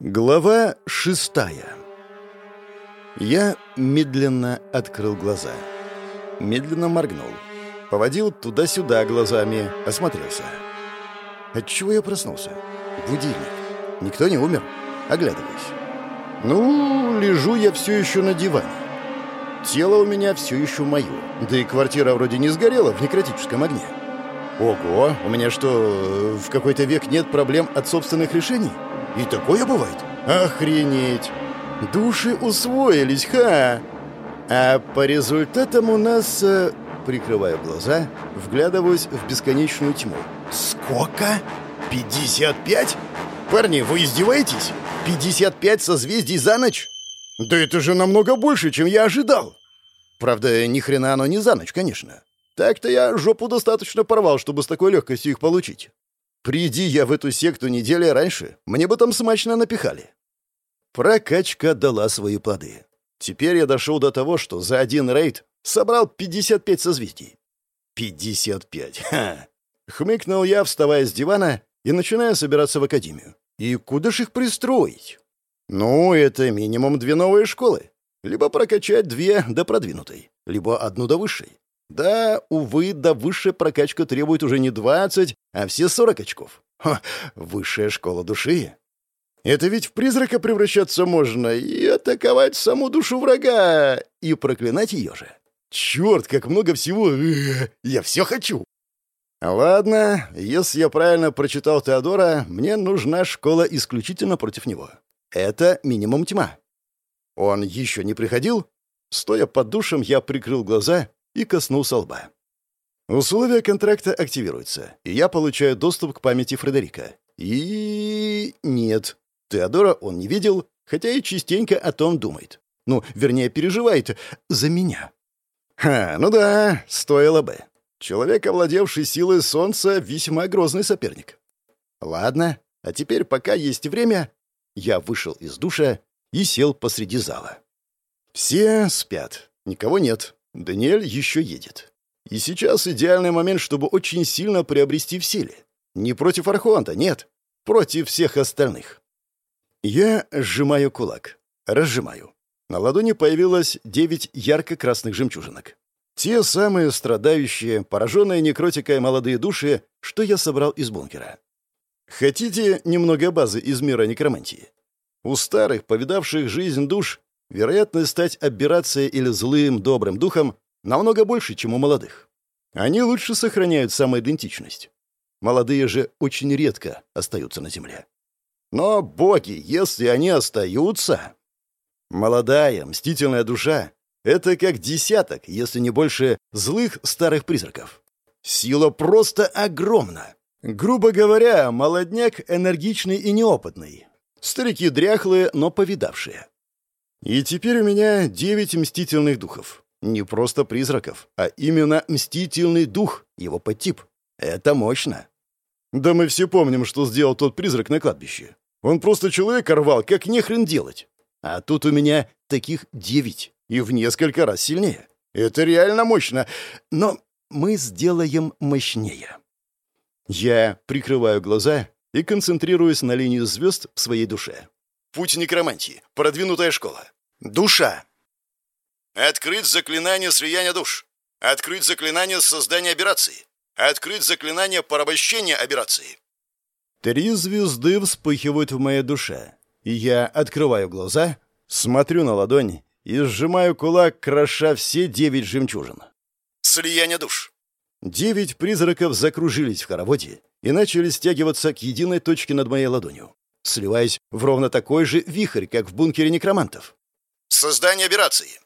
Глава шестая. Я медленно открыл глаза. Медленно моргнул. Поводил туда-сюда глазами, осмотрелся. Отчего я проснулся? Будильник. Никто не умер. Оглядываюсь. Ну, лежу я все еще на диване. Тело у меня все еще мое. Да и квартира вроде не сгорела в некротическом огне. Ого, у меня что, в какой-то век нет проблем от собственных решений? И такое бывает? Охренеть! Души усвоились, ха! А по результатам у нас... Э, прикрываю глаза, вглядываюсь в бесконечную тьму. Сколько? 55? Парни, вы издеваетесь? 55 созвездий за ночь? Да это же намного больше, чем я ожидал. Правда, ни хрена оно не за ночь, конечно. Так-то я жопу достаточно порвал, чтобы с такой легкостью их получить. Приди я в эту секту недели раньше, мне бы там смачно напихали. Прокачка дала свои плоды. Теперь я дошел до того, что за один рейд собрал 55 созвездий. 55, ха! Хмыкнул я, вставая с дивана и начиная собираться в академию. И куда ж их пристроить? Ну, это минимум две новые школы. Либо прокачать две до продвинутой, либо одну до высшей. Да, увы, да высшая прокачка требует уже не 20, а все 40 очков. Ха, высшая школа души. Это ведь в призрака превращаться можно и атаковать саму душу врага, и проклинать ее же. Черт, как много всего! Я все хочу! Ладно, если я правильно прочитал Теодора, мне нужна школа исключительно против него. Это минимум тьма. Он еще не приходил? Стоя под душем, я прикрыл глаза и коснулся лба. Условия контракта активируются, и я получаю доступ к памяти Фредерика. И... нет. Теодора он не видел, хотя и частенько о том думает. Ну, вернее, переживает за меня. Ха, ну да, стоило бы. Человек, овладевший силой солнца, весьма грозный соперник. Ладно, а теперь, пока есть время, я вышел из душа и сел посреди зала. Все спят, никого нет. Даниэль еще едет. И сейчас идеальный момент, чтобы очень сильно приобрести в силе. Не против Архуанта, нет. Против всех остальных. Я сжимаю кулак. Разжимаю. На ладони появилось девять ярко-красных жемчужинок. Те самые страдающие, пораженные некротикой молодые души, что я собрал из бункера. Хотите немного базы из мира некромантии? У старых, повидавших жизнь душ, вероятность стать аберрацией или злым, добрым духом намного больше, чем у молодых. Они лучше сохраняют самоидентичность. Молодые же очень редко остаются на Земле. Но, боги, если они остаются... Молодая, мстительная душа — это как десяток, если не больше, злых старых призраков. Сила просто огромна. Грубо говоря, молодняк энергичный и неопытный. Старики дряхлые, но повидавшие. И теперь у меня девять мстительных духов. Не просто призраков, а именно мстительный дух, его подтип. Это мощно. Да мы все помним, что сделал тот призрак на кладбище. Он просто человека рвал, как нехрен делать. А тут у меня таких девять, и в несколько раз сильнее. Это реально мощно, но мы сделаем мощнее. Я прикрываю глаза и концентрируюсь на линию звезд в своей душе. Путь некромантии. Продвинутая школа. Душа. Открыть заклинание слияния душ. Открыть заклинание создания операции. Открыть заклинание порабощения операции. Три звезды вспыхивают в моей душе. Я открываю глаза, смотрю на ладонь и сжимаю кулак, кроша все девять жемчужин. Слияние душ. Девять призраков закружились в хороводе и начали стягиваться к единой точке над моей ладонью сливаясь в ровно такой же вихрь, как в бункере некромантов. «Создание операции!»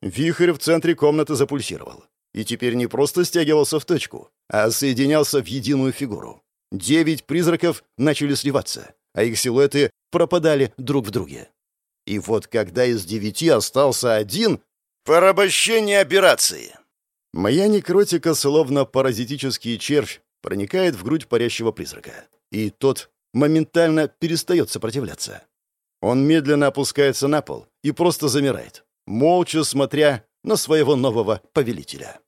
Вихрь в центре комнаты запульсировал. И теперь не просто стягивался в точку, а соединялся в единую фигуру. Девять призраков начали сливаться, а их силуэты пропадали друг в друге. И вот когда из девяти остался один — порабощение операции. Моя некротика, словно паразитический червь, проникает в грудь парящего призрака. И тот моментально перестает сопротивляться. Он медленно опускается на пол и просто замирает, молча смотря на своего нового повелителя.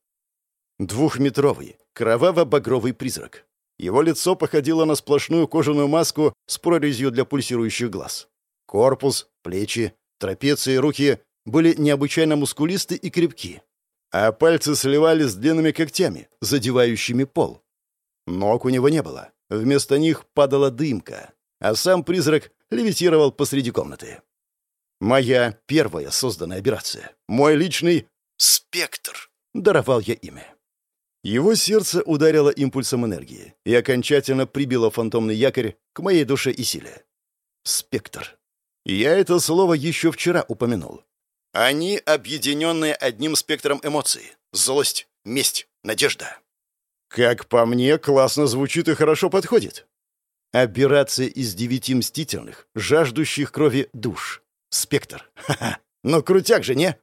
Двухметровый, кроваво-багровый призрак. Его лицо походило на сплошную кожаную маску с прорезью для пульсирующих глаз. Корпус, плечи, трапеции, руки были необычайно мускулисты и крепки, а пальцы сливались с длинными когтями, задевающими пол. Ног у него не было. Вместо них падала дымка, а сам призрак левитировал посреди комнаты. Моя первая созданная операция. Мой личный «Спектр» даровал я имя. Его сердце ударило импульсом энергии и окончательно прибило фантомный якорь к моей душе и силе. «Спектр». Я это слово еще вчера упомянул. Они объединенные одним спектром эмоций. Злость, месть, надежда. Как по мне, классно звучит и хорошо подходит. Операция из девяти мстительных, жаждущих крови душ. Спектр. Ха-ха. Ну, крутяк же, не?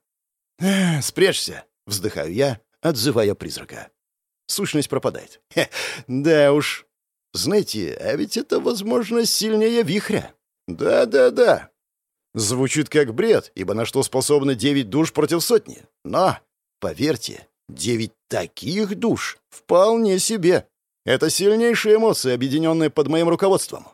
«Спрячься», — вздыхаю я, отзывая призрака. Сущность пропадает. Хе, да уж. Знаете, а ведь это, возможно, сильнее вихря. Да-да-да. Звучит как бред, ибо на что способны девять душ против сотни. Но, поверьте, девять таких душ вполне себе. Это сильнейшие эмоции, объединенные под моим руководством.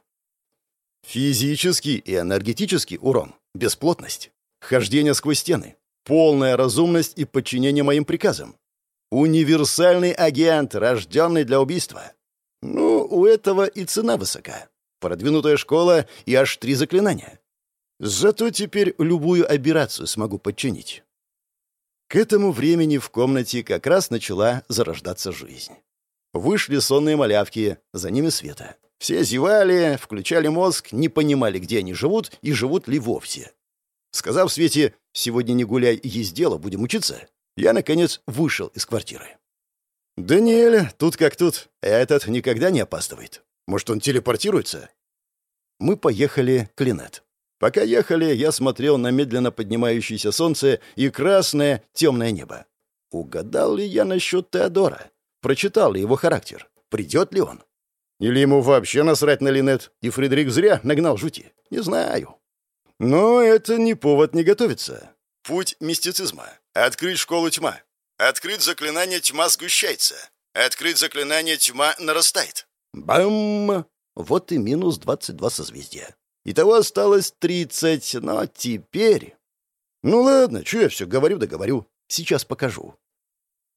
Физический и энергетический урон, бесплотность, хождение сквозь стены, полная разумность и подчинение моим приказам. Универсальный агент, рожденный для убийства. Ну, у этого и цена высока. Продвинутая школа и аж три заклинания. Зато теперь любую операцию смогу подчинить. К этому времени в комнате как раз начала зарождаться жизнь. Вышли сонные малявки, за ними Света. Все зевали, включали мозг, не понимали, где они живут и живут ли вовсе. Сказав Свете «сегодня не гуляй, есть дело, будем учиться», я, наконец, вышел из квартиры. «Даниэль, тут как тут. Этот никогда не опаздывает. Может, он телепортируется?» Мы поехали к Линет. Пока ехали, я смотрел на медленно поднимающееся солнце и красное темное небо. Угадал ли я насчет Теодора? Прочитал ли его характер? Придет ли он? Или ему вообще насрать на Линет, и Фредерик зря нагнал жути? Не знаю. Но это не повод не готовиться. Путь мистицизма. Открыть школу тьма. Открыть заклинание «Тьма сгущается». Открыть заклинание «Тьма нарастает». Бам! Вот и минус 22 созвездия. Итого осталось 30, но теперь... Ну ладно, что я все говорю да говорю. Сейчас покажу.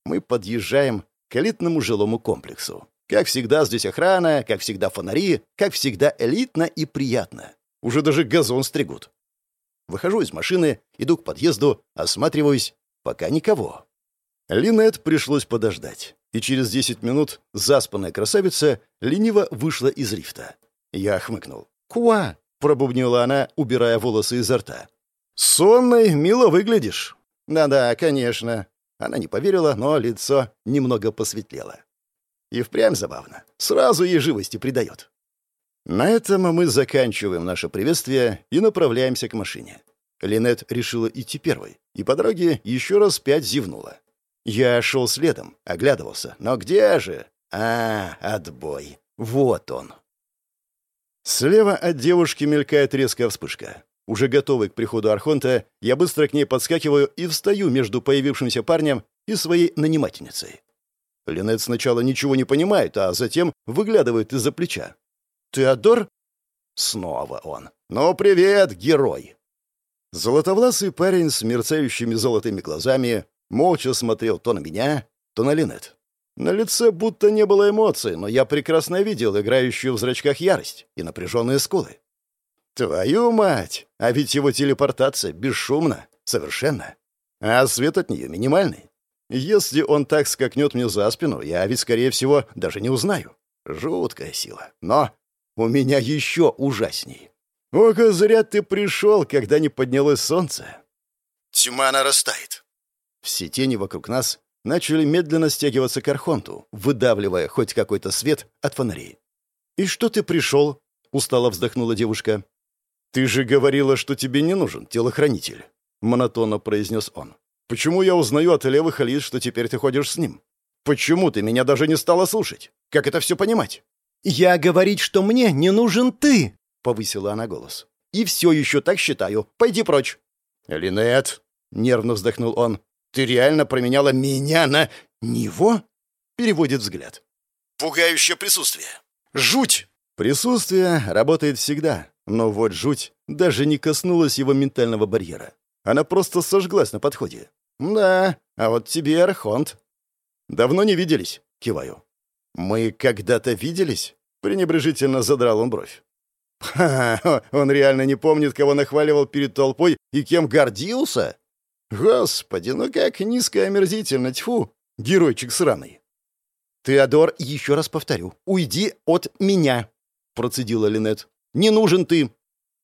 Мы подъезжаем к элитному жилому комплексу. Как всегда, здесь охрана, как всегда, фонари, как всегда, элитно и приятно. Уже даже газон стригут. Выхожу из машины, иду к подъезду, осматриваюсь. Пока никого. Линет пришлось подождать. И через 10 минут заспанная красавица лениво вышла из лифта. Я хмыкнул. «Куа!» — пробубнила она, убирая волосы изо рта. «Сонной мило выглядишь». «Да-да, конечно». Она не поверила, но лицо немного посветлело. И впрямь забавно. Сразу ей живости придает. На этом мы заканчиваем наше приветствие и направляемся к машине. Линет решила идти первой, и по дороге еще раз пять зевнула. Я шел следом, оглядывался. Но где же? А, отбой. Вот он. Слева от девушки мелькает резкая вспышка. Уже готовый к приходу Архонта, я быстро к ней подскакиваю и встаю между появившимся парнем и своей нанимательницей. Линет сначала ничего не понимает, а затем выглядывает из-за плеча. «Теодор?» Снова он. «Ну, привет, герой!» Золотовласый парень с мерцающими золотыми глазами молча смотрел то на меня, то на Линет. На лице будто не было эмоций, но я прекрасно видел играющую в зрачках ярость и напряженные скулы. Твою мать! А ведь его телепортация бесшумна, совершенно. А свет от нее минимальный. Если он так скакнет мне за спину, я ведь, скорее всего, даже не узнаю. Жуткая сила. Но у меня еще ужасней. Ох, зря ты пришел, когда не поднялось солнце. Тьма нарастает. Все тени вокруг нас начали медленно стягиваться к Архонту, выдавливая хоть какой-то свет от фонарей. «И что ты пришел?» — устало вздохнула девушка. «Ты же говорила, что тебе не нужен телохранитель», — монотонно произнес он. Почему я узнаю от левых лиц, что теперь ты ходишь с ним? Почему ты меня даже не стала слушать? Как это все понимать?» «Я говорить, что мне не нужен ты!» — повысила она голос. «И все еще так считаю. Пойди прочь!» «Линет!» — нервно вздохнул он. «Ты реально променяла меня на... него?» — переводит взгляд. «Пугающее присутствие. Жуть!» Присутствие работает всегда, Но вот жуть даже не коснулась его ментального барьера. Она просто сожглась на подходе. «Да, а вот тебе Архонт». «Давно не виделись?» — киваю. «Мы когда-то виделись?» — пренебрежительно задрал он бровь. «Ха, он реально не помнит, кого нахваливал перед толпой и кем гордился? Господи, ну как низко и омерзительно, тьфу, геройчик сраный!» «Теодор, еще раз повторю, уйди от меня!» — процедила Линет. «Не нужен ты!»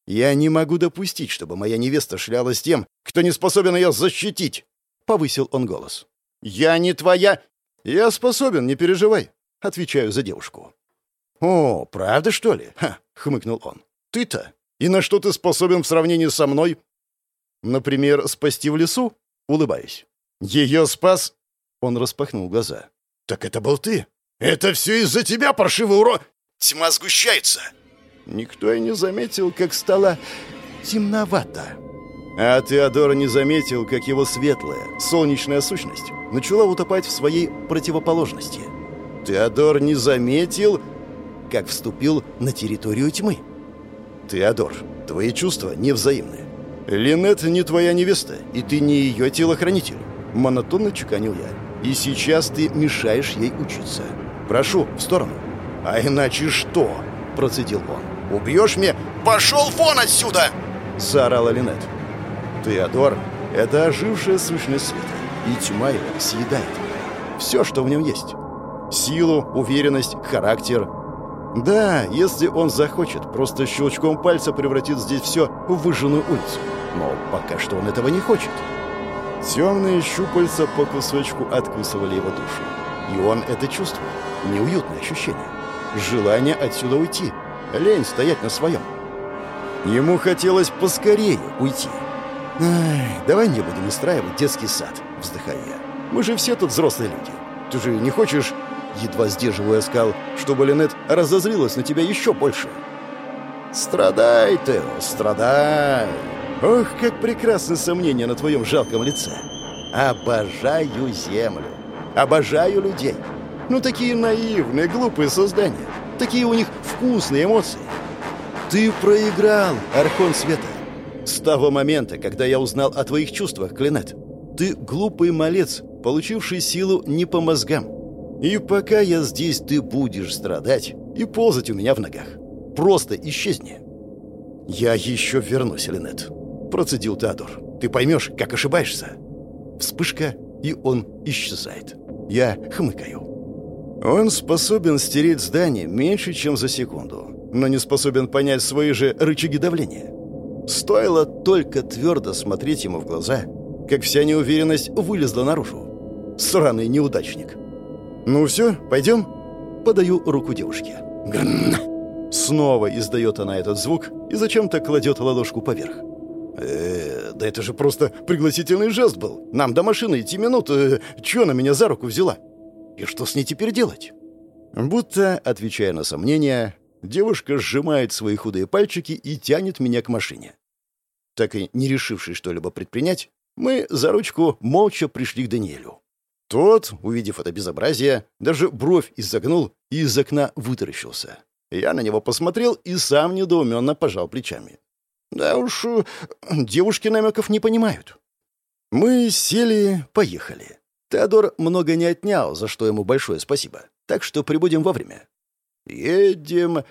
«Я не могу допустить, чтобы моя невеста шлялась тем, кто не способен ее защитить!» — повысил он голос. «Я не твоя...» «Я способен, не переживай», — отвечаю за девушку. «О, правда, что ли?» — хмыкнул он. «Ты-то? И на что ты способен в сравнении со мной?» «Например, спасти в лесу?» — улыбаюсь. «Ее спас...» — он распахнул глаза. «Так это был ты! Это все из-за тебя, паршивый уро...» «Тьма сгущается!» Никто и не заметил, как стало темновато. А Теодор не заметил, как его светлая, солнечная сущность начала утопать в своей противоположности. Теодор не заметил, как вступил на территорию тьмы. Теодор, твои чувства невзаимны. Линет не твоя невеста, и ты не ее телохранитель. Монотонно чеканил я. И сейчас ты мешаешь ей учиться. Прошу, в сторону. А иначе что? Процедил он. Убьешь меня? Пошел вон отсюда! Заорала Линет. Теодор — это ожившая сущность света, и тьма его съедает. Все, что в нем есть. Силу, уверенность, характер. Да, если он захочет, просто щелчком пальца превратит здесь все в выжженную улицу. Но пока что он этого не хочет. Темные щупальца по кусочку откусывали его душу. И он это чувствует. Неуютное ощущение. Желание отсюда уйти. Лень стоять на своем. Ему хотелось поскорее уйти. Ай, давай не будем устраивать детский сад, вздыхаю я. Мы же все тут взрослые люди. Ты же не хочешь, едва сдерживая скал, чтобы Линет разозлилась на тебя еще больше? Страдай, Тео, страдай. Ох, как прекрасны сомнения на твоем жалком лице. Обожаю землю. Обожаю людей. Ну, такие наивные, глупые создания. Такие у них вкусные эмоции. Ты проиграл, Архон Света. С того момента, когда я узнал о твоих чувствах, Клинет, ты глупый малец, получивший силу не по мозгам. И пока я здесь, ты будешь страдать и ползать у меня в ногах. Просто исчезни. Я еще вернусь, Линет, процедил Теодор. Ты поймешь, как ошибаешься. Вспышка, и он исчезает. Я хмыкаю. Он способен стереть здание меньше, чем за секунду, но не способен понять свои же рычаги давления. Стоило только твердо смотреть ему в глаза, как вся неуверенность вылезла наружу. Сраный неудачник. «Ну все, пойдем?» Подаю руку девушке. Грнн. Снова издает она этот звук и зачем-то кладет ладошку поверх. «Э, да это же просто пригласительный жест был. Нам до машины идти минут. Э, чё она меня за руку взяла? И что с ней теперь делать?» Будто, отвечая на сомнения, Девушка сжимает свои худые пальчики и тянет меня к машине. Так и не решившись что-либо предпринять, мы за ручку молча пришли к Даниэлю. Тот, увидев это безобразие, даже бровь изогнул и из окна вытаращился. Я на него посмотрел и сам недоуменно пожал плечами. Да уж, э, девушки намеков не понимают. Мы сели, поехали. Теодор много не отнял, за что ему большое спасибо. Так что прибудем вовремя. Едем,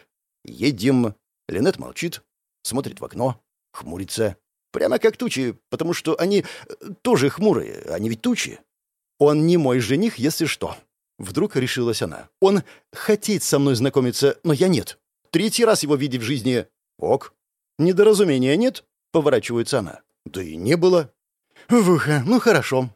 едем. Линет молчит, смотрит в окно, хмурится. Прямо как тучи, потому что они э, тоже хмурые, они ведь тучи. Он не мой жених, если что. Вдруг решилась она. Он хотеть со мной знакомиться, но я нет. Третий раз его видеть в жизни. Ок. Недоразумения нет? Поворачивается она. Да и не было. Вуха, ну хорошо.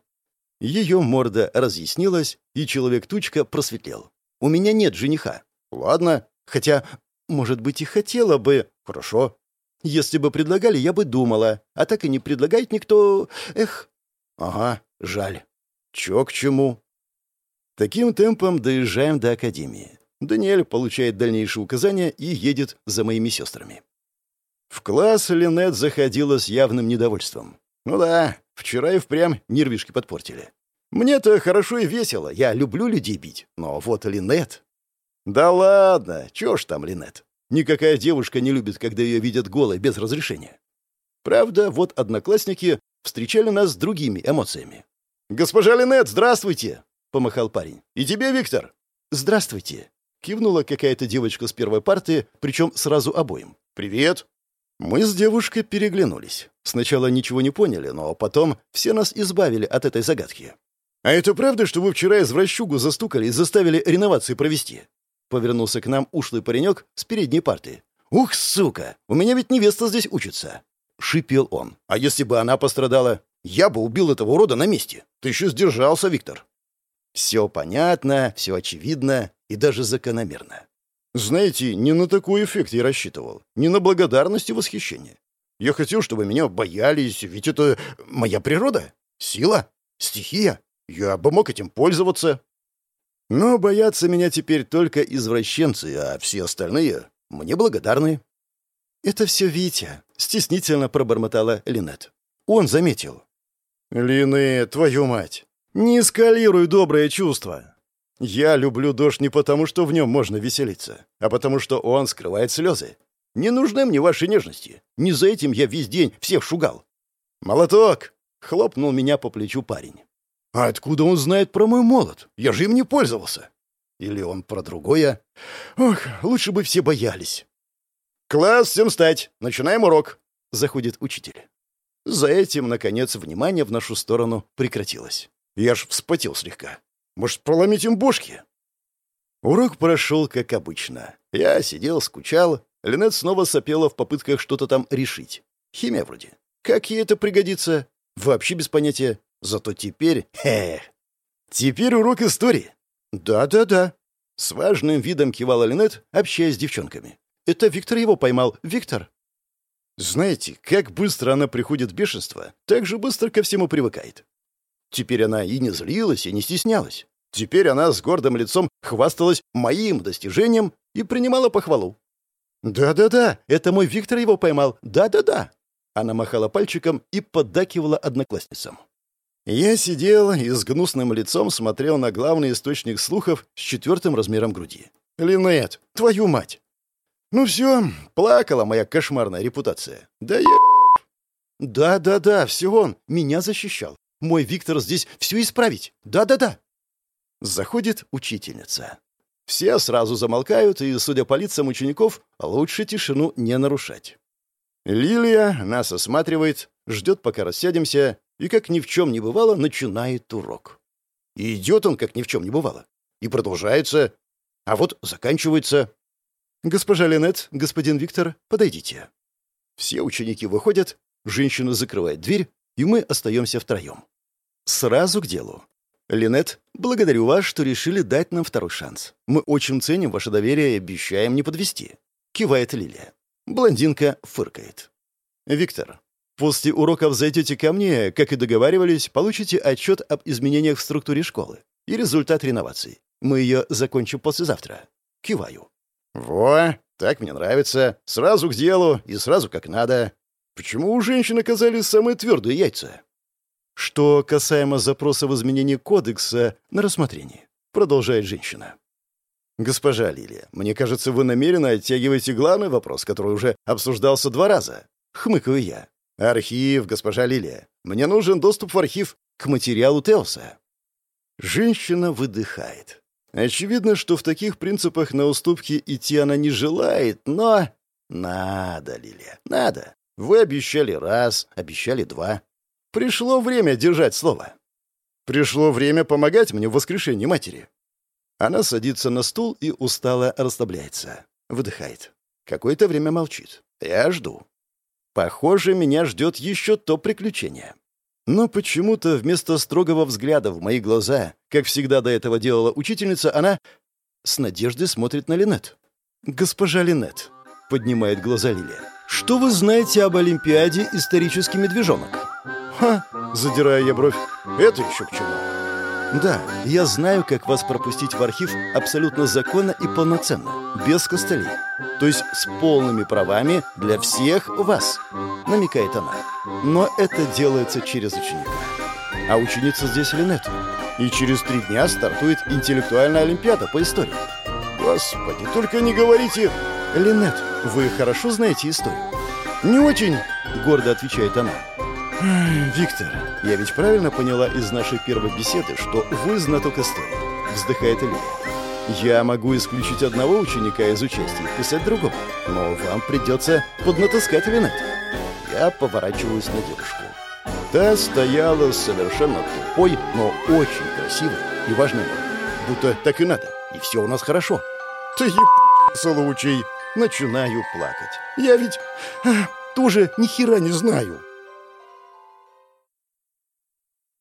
Ее морда разъяснилась, и человек-тучка просветлел. У меня нет жениха. Ладно, хотя, может быть, и хотела бы. Хорошо. Если бы предлагали, я бы думала. А так и не предлагает никто. Эх. Ага, жаль. Чё к чему? Таким темпом доезжаем до академии. Даниэль получает дальнейшие указания и едет за моими сестрами. В класс Линет заходила с явным недовольством. Ну да, вчера и впрямь нервишки подпортили. Мне-то хорошо и весело, я люблю людей бить. Но вот Линет... Да ладно, чё ж там, Линет? Никакая девушка не любит, когда ее видят голой, без разрешения. Правда, вот одноклассники встречали нас с другими эмоциями. «Госпожа Линет, здравствуйте!» — помахал парень. «И тебе, Виктор!» «Здравствуйте!» — кивнула какая-то девочка с первой парты, причем сразу обоим. «Привет!» Мы с девушкой переглянулись. Сначала ничего не поняли, но потом все нас избавили от этой загадки. «А это правда, что вы вчера извращугу застукали и заставили реновации провести?» Повернулся к нам ушлый паренек с передней парты. «Ух, сука! У меня ведь невеста здесь учится!» Шипел он. «А если бы она пострадала? Я бы убил этого урода на месте. Ты еще сдержался, Виктор!» Все понятно, все очевидно и даже закономерно. Знаете, не на такой эффект я рассчитывал. Не на благодарность и восхищение. Я хотел, чтобы меня боялись, ведь это моя природа. Сила, стихия. Я бы мог этим пользоваться. Но боятся меня теперь только извращенцы, а все остальные мне благодарны. «Это все Витя», — стеснительно пробормотала Линет. Он заметил. «Линет, твою мать! Не эскалируй доброе чувство. Я люблю дождь не потому, что в нем можно веселиться, а потому, что он скрывает слезы. Не нужны мне ваши нежности. Не за этим я весь день всех шугал. «Молоток!» — хлопнул меня по плечу парень. «А откуда он знает про мой молот? Я же им не пользовался!» Или он про другое? Ох, лучше бы все боялись. «Класс, всем встать! Начинаем урок!» — заходит учитель. За этим, наконец, внимание в нашу сторону прекратилось. Я ж вспотел слегка. Может, проломить им бошки?» Урок прошел как обычно. Я сидел, скучал. Линет снова сопела в попытках что-то там решить. Химия вроде. Как ей это пригодится? Вообще без понятия. Зато теперь... Хе, Теперь урок истории. Да-да-да. С важным видом кивала Линет, общаясь с девчонками. Это Виктор его поймал. Виктор. Знаете, как быстро она приходит в бешенство, так же быстро ко всему привыкает. Теперь она и не злилась, и не стеснялась. Теперь она с гордым лицом хвасталась моим достижением и принимала похвалу. «Да-да-да, это мой Виктор его поймал. Да-да-да». Она махала пальчиком и поддакивала одноклассницам. Я сидел и с гнусным лицом смотрел на главный источник слухов с четвертым размером груди. «Линет, твою мать!» «Ну все, плакала моя кошмарная репутация. Да я...» «Да-да-да, все он, меня защищал. Мой Виктор здесь все исправить. Да-да-да. Заходит учительница. Все сразу замолкают, и, судя по лицам учеников, лучше тишину не нарушать. Лилия нас осматривает, ждет, пока рассядемся, и, как ни в чем не бывало, начинает урок. И идет он, как ни в чем не бывало. И продолжается. А вот заканчивается. «Госпожа Ленет, господин Виктор, подойдите». Все ученики выходят, женщина закрывает дверь, и мы остаемся втроем. Сразу к делу. Линет, благодарю вас, что решили дать нам второй шанс. Мы очень ценим ваше доверие и обещаем не подвести. Кивает Лилия. Блондинка фыркает. Виктор, после уроков зайдете ко мне, как и договаривались, получите отчет об изменениях в структуре школы и результат реновации. Мы ее закончим послезавтра. Киваю. Во, так мне нравится. Сразу к делу и сразу как надо. Почему у женщин оказались самые твердые яйца? Что касаемо запроса в изменении кодекса на рассмотрение, продолжает женщина. Госпожа Лилия, мне кажется, вы намеренно оттягиваете главный вопрос, который уже обсуждался два раза. Хмыкаю я. Архив, госпожа Лилия. Мне нужен доступ в архив к материалу Теоса. Женщина выдыхает. Очевидно, что в таких принципах на уступки идти она не желает, но... Надо, Лилия, надо. Вы обещали раз, обещали два. Пришло время держать слово. Пришло время помогать мне в воскрешении матери. Она садится на стул и устало расслабляется. Выдыхает. Какое-то время молчит. Я жду. Похоже, меня ждет еще то приключение. Но почему-то вместо строгого взгляда в мои глаза, как всегда до этого делала учительница, она с надеждой смотрит на Линет. «Госпожа Линет», — поднимает глаза Лилия, — «что вы знаете об Олимпиаде «Исторический медвежонок»?» «Ха!» — задирая я бровь. «Это еще к чему?» «Да, я знаю, как вас пропустить в архив абсолютно законно и полноценно, без костылей. То есть с полными правами для всех вас», — намекает она. «Но это делается через ученика. А ученица здесь Линет. И через три дня стартует интеллектуальная олимпиада по истории». «Господи, только не говорите...» «Линет, вы хорошо знаете историю?» «Не очень», — гордо отвечает она. «Виктор, я ведь правильно поняла из нашей первой беседы, что вы знаток истории?» — вздыхает Илья. «Я могу исключить одного ученика из участия и писать другого, но вам придется поднатаскать Линет». Я поворачиваюсь на девушку. Та стояла совершенно тупой, но очень красивой и важной. Будто так и надо, и все у нас хорошо. Ты еб... случай. Начинаю плакать. Я ведь а, тоже ни хера не знаю.